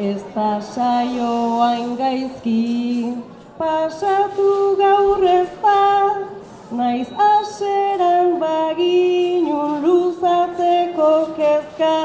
ez da saioain gaizki, pasatu gaur ez da, naiz aseran baginun luzatzeko kezka.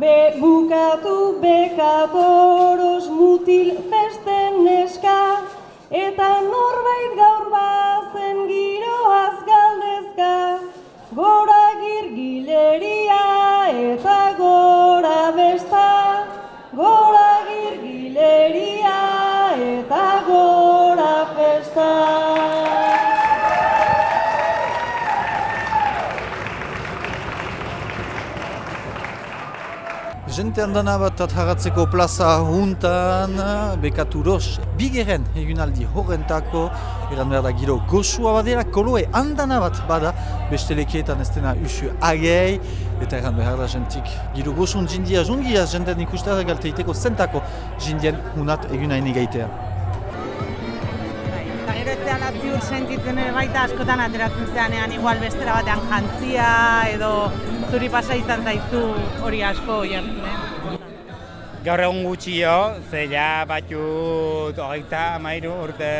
Be bukatu bekatoros mutil beste neska, eta norbait gaur Jente handana bat atjaratzeko plaza juntan, bekaturos, bigeren egunaldi horrentako, eran behar da giro goxua badera, koloe handana bat bada, beste lekietan ez dena usu agei, eta eran behar da jentik giro goxun jindia jungia, jenten ikustera galteiteko zentako jindien hunat egunaini gaitea. Eta gero etzean ziur sentitzen baita askotan ateratzen zeanean igual bestera batean jantzia edo zuri pasa izan zaizu hori asko jartzen. Gaur egun gutxio, ze ja batut hogeita amairu urte,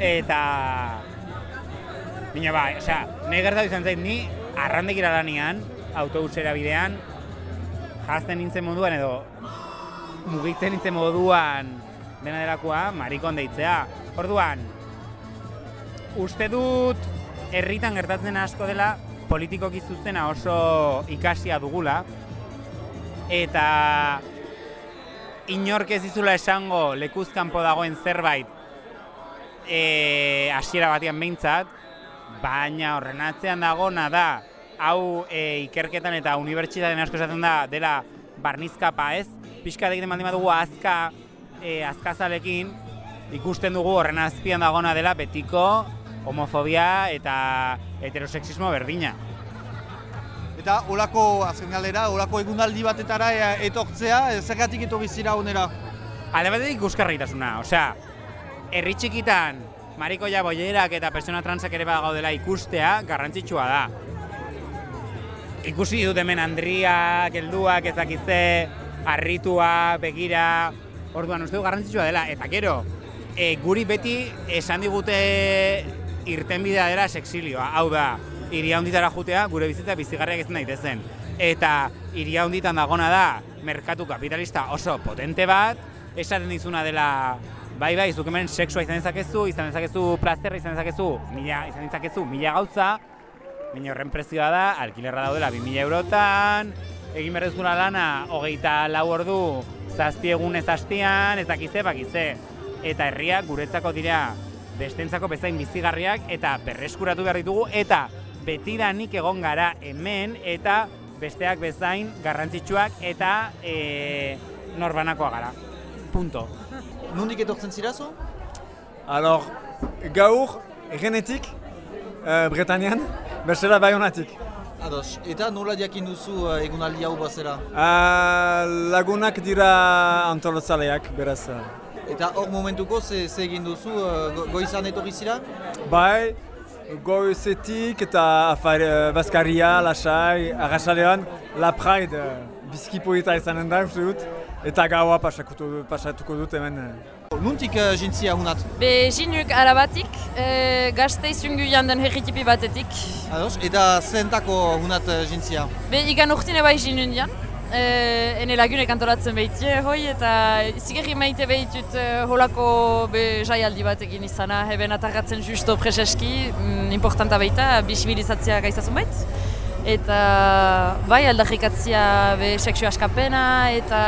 eta... Bina ba, osea, nahi gertatu izan zait, ni arrandekira lanian, autobusera bidean, jazten nintzen moduan edo mugitzen nintzen moduan dena delakoa, marikon deitzea. Orduan, uste dut herritan gertatzen asko dela politikoki zuzena oso ikasia dugula, eta inork ez dizula esango lekuzkanpo dagoen zerbait e, hasiera batean behintzat, baina horren atzean dagona da, hau e, ikerketan eta unibertsitateen asko esaten da dela barnizkapa ez, pixka egiten baldin badugu azka, e, azkazalekin, ikusten dugu horren azpian dagona dela betiko homofobia eta heterosexismo berdina. Eta olako, azken galera, olako egunaldi batetara e, etortzea, e, zergatik etorri zira onera? Alde batetik ikuskarritasuna, osea, herri txikitan mariko ja boierak eta persona transak ere badaudela ikustea garrantzitsua da. Ikusi dut hemen Andriak, helduak, ezakize, harritua, begira, orduan uste du garrantzitsua dela, eta gero, e, guri beti esan digute irtenbidea dela sexilioa, hau da, iria hunditara jutea gure bizitza bizigarriak ezin daitezen. Eta iria hunditan dagona da, merkatu kapitalista oso potente bat, esaten dizuna dela, bai bai, zuk hemen sexua izan dezakezu, izan dezakezu plazerra, izan dezakezu, mila, izan dezakezu mila gauza, baina horren prezioa da, alkilerra daudela 2000 eurotan, egin berrezuna lana, hogeita lau ordu, zazpi egun ez hastian, ez dakize, bakize. Eta herriak guretzako dira bestentzako bezain bizigarriak eta berreskuratu behar ditugu eta betidanik egon gara hemen eta besteak bezain garrantzitsuak eta e, norbanakoa gara. Punto. Nondik etortzen zirazu? Alors, gaur, egenetik, uh, Bretañan, bestela baionatik. Ados, eta nola jakin duzu uh, egunaldi hau bazera? Uh, lagunak dira antolatzaleak, beraz. Uh. Eta hor momentuko ze, ze egin duzu, uh, go- goizan etorri zira? Bai, goizetik eta afar, uh, Baskaria, Lasai, Arrasalean, La Pride, uh, bizki polita izanen da, uste dut, eta gaua pasatuko dut, pasatuko dut hemen. Nuntik uh, jintzia hunat? Be jinuk arabatik, e, gazte izungu janden herritipi batetik. Ados, eta zentako hunat uh, jintzia? Be igan urtine bai jinun dian. E, ene lagunek antolatzen behitie hoi eta zigerri maite behitut e, holako be jaialdi bat egin izana heben atarratzen justo preseski, mm, importanta baita, bisibilizatzea gaizazun bait. Eta bai aldarrikatzia be seksu askapena eta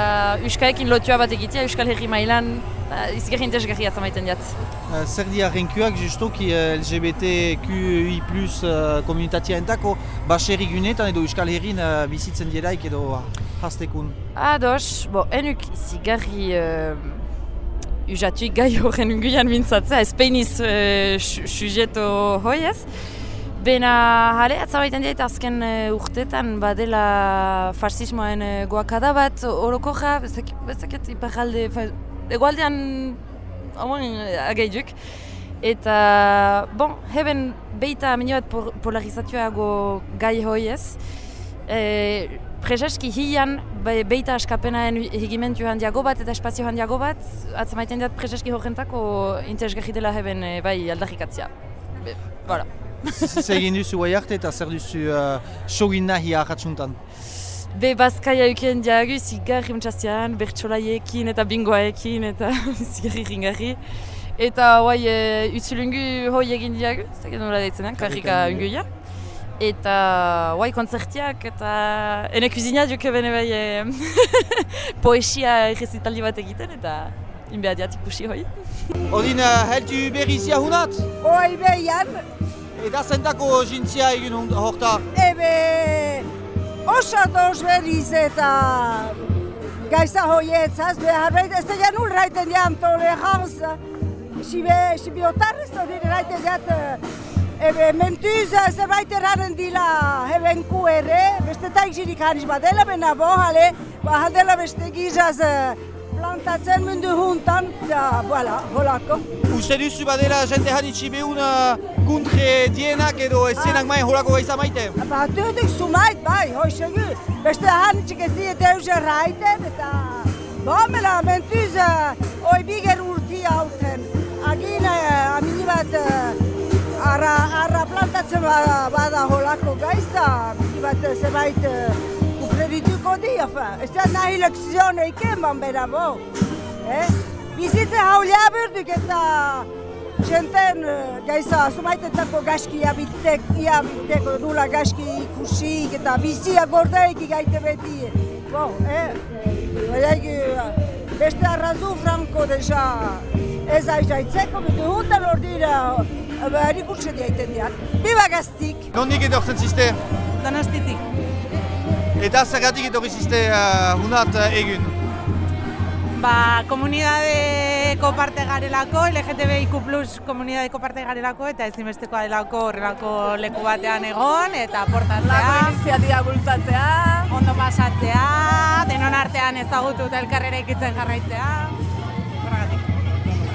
euskaekin lotua bat egitea euskal herri mailan ba, izigerri interesgarri atzamaiten diat. Uh, zer dira renkuak justoki uh, LGBTQI plus uh, komunitatea entako baserri gunetan edo euskal herrin uh, bizitzen dieraik edo hastekun? Ados, bo, enuk izigarri uh, usatuik gai horren unguian mintzatzea, ez peiniz uh, sujeto hoi ez. Bena, jale, atzabaitan diet azken uh, urtetan badela farsismoen uh, goakada bat orokoja, bezaket iparalde, fa, egualdean hamon ageiduk. Eta, bon, heben beita minio bat polarizatuago gai hoi ez. E, prezeski hian be, beita askapenaen higimentu handiago bat eta espazio handiago bat, atzemaiten dut prezeski horrentako interesgarri dela heben e, bai aldarrikatzea. Be, voilà. Zer egin duzu guai arte eta zer duzu uh, sogin nahi ahatsuntan? Be bazkaia euken diagu zigarri untxastian, bertxolaiekin eta bingoaekin eta zigarri ringarri. Eta guai e, utzulungu hoi egin diagu, zaken nola deitzen, karrika unguia. Eta guai kontzertiak eta ene kuzina duke bene bai e, poesia errezitaldi bat egiten eta inbeadiat ikusi hoi. Odin, uh, heltu berrizia hunat? Oi behian, Eta zentako jintzia egin horta? ebe oso doz berriz eta gaiza hoietzaz, behar behar ez da nul raiten jam toleranza. Sibe, sibe otarrez hori raiten jat, ebe mentuz zerbait erranen dila heben kuere, beste taik zirik haniz badela bena bo, hale, ba handela beste gizaz plantatzen mundu juntan, ja, voilà, holako. Uste duzu badela jente hanitsi behun kuntre dienak edo ezienak main horako gaiza maite? Ba, tudik sumait, bai, hoi segu. Beste hanitxik ez diet eusen raiten, eta... Bomela, mentuz, uh, oi biger plantatzen bada, holako gaizta, amini bat uh, zerbait uh, kupredituko di, afa. Ez da nahi lekzion eiken ban bera. Eh? Bizitze haulia berduk eta jenten eh, gaiza sumaitetako gaski iabitek, iabiteko nula gaski ikusik eta bizia gordaik gaite beti. Bo, eh? Baiak, beste arrazu franko deja ez aizaitzeko, betu huntan hor dira, behar ikutzen diaiten diat. Biba gaztik! Nondik etortzen ziste? Donostitik. Eta zergatik etorri ziste uh, hunat uh, egun? Ba, komunidadeko parte garelako, LGTBIQ plus komunidadeko parte garelako, eta ezinbestekoa delako horrelako leku batean egon, eta portatzea. iniziatiba bultzatzea. ondo pasatzea, denon artean ezagutu eta elkarrera ikitzen jarraitzea.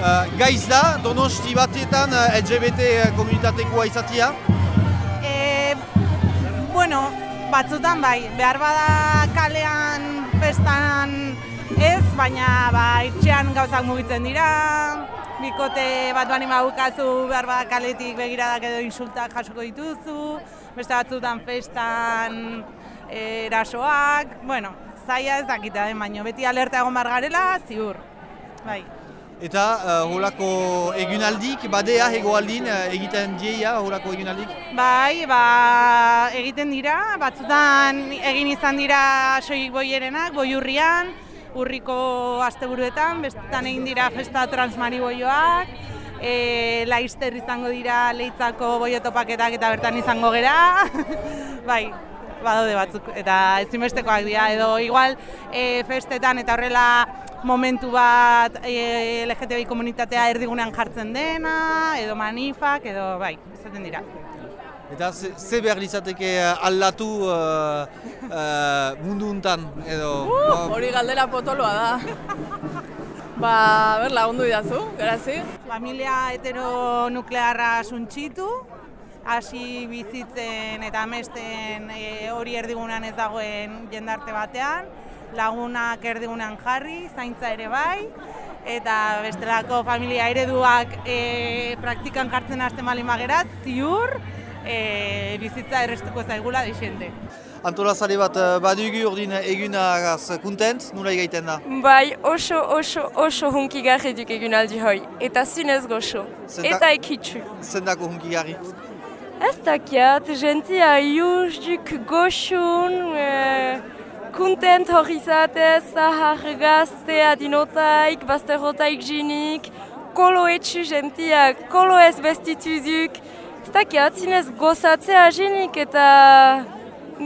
Uh, gaiz da, donosti batietan uh, LGBT komunitatekoa izatia? E, bueno, batzutan bai, behar bada kalean, festan ez, baina ba, itxean gauzak mugitzen dira, bikote bat bani bukazu behar bada kaletik begiradak edo insultak jasoko dituzu, beste batzutan festan eh, erasoak, bueno, zaila ez dakita den, baina beti alerta egon behar garela, ziur. Bai. Eta uh, holako egunaldik, badea hegoaldin uh, egiten dieia holako egunaldik? Bai, ba, egiten dira, batzutan egin izan dira soilik boierenak, boiurrian, urriko asteburuetan, bestetan egin dira festa transmariboioak, e, laister izango dira leitzako boiotopaketak eta bertan izango gera, bai, badaude batzuk, eta ezinbestekoak dira, edo igual e, festetan eta horrela momentu bat e, LGTBI komunitatea erdigunean jartzen dena, edo manifak, edo bai, izaten dira. Eta ze, ze behar litzateke uh, aldatu uh, uh, mundu untan edo... Uh, hori galdera potoloa da. ba, ber, lagundu idazu, garazi? Familia heteronuklearra suntxitu, hasi bizitzen eta amesten e, hori erdigunean ez dagoen jendarte batean, lagunak erdigunean jarri, zaintza ere bai, eta bestelako familia ereduak e, praktikan jartzen hasten malin bagerat, ziur, e, bizitza errestuko zaigula deixente. Antolazale bat uh, badugu ordin egunagaz kontent, nula egiten da? Bai, oso, oso, oso hunkigarri duk egunaldi hoi. Eta zinez goxo. Zenta- Eta ekitxu. Zendako hunkigarri? Ez dakiat, gentia ius duk goxun, e, kontent hori izatez, zahar gazte adinotaik, bazterrotaik jinik, kolo etxu gentia, kolo ez bestituzuk. Ez dakiat, zinez gozatzea jinik eta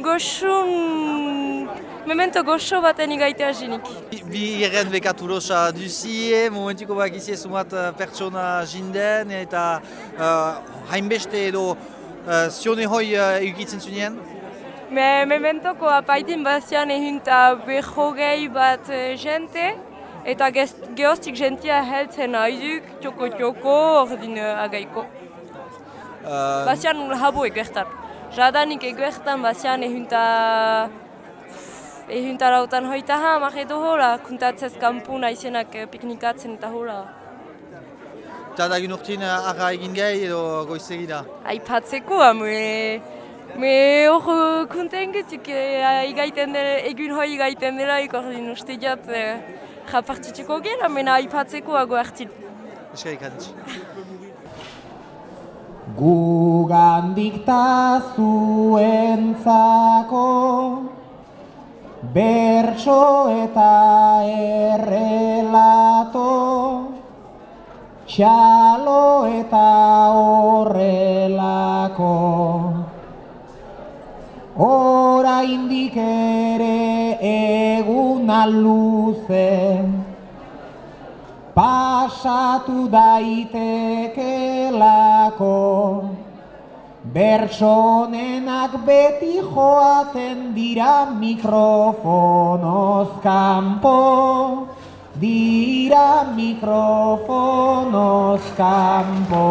goxun, memento goxo baten igaitea jinik. Bi- irren bekaturosa duzie, momentuko bak izie sumat uh, pertsona jinden eta uh, hainbeste edo uh, zione hoi uh, eukitzen zunien? Me, mementoko apaitin bazian ehunta behogei bat eh, jente, eta gehoztik jentia heltzen haiduk, txoko-txoko, ordin eh, agaiko. Uh, Bazian habo egertan. Jadanik egertan bazian ehunta Ehuntarautan hoita hamak edo hola, kuntatzez kanpu naizenak eh, piknikatzen eta hola. Eta da urtin arra egin gai edo goizegi da? Aipatzeko, me... Me hor kunten getuk igaiten dela, egun hoi igaiten dela, ikordin uste jat eh, japartitzuko gela, mena aipatzeko ago hartin. Eskarik aditz. Gugandik ta zuentzako Bertso eta errelato Txalo eta horrelako Oraindik ere eguna luze pasatu daitekelako. Bertsonenak beti joaten dira mikrofonoz kanpo. Dira mikrofonoz kanpo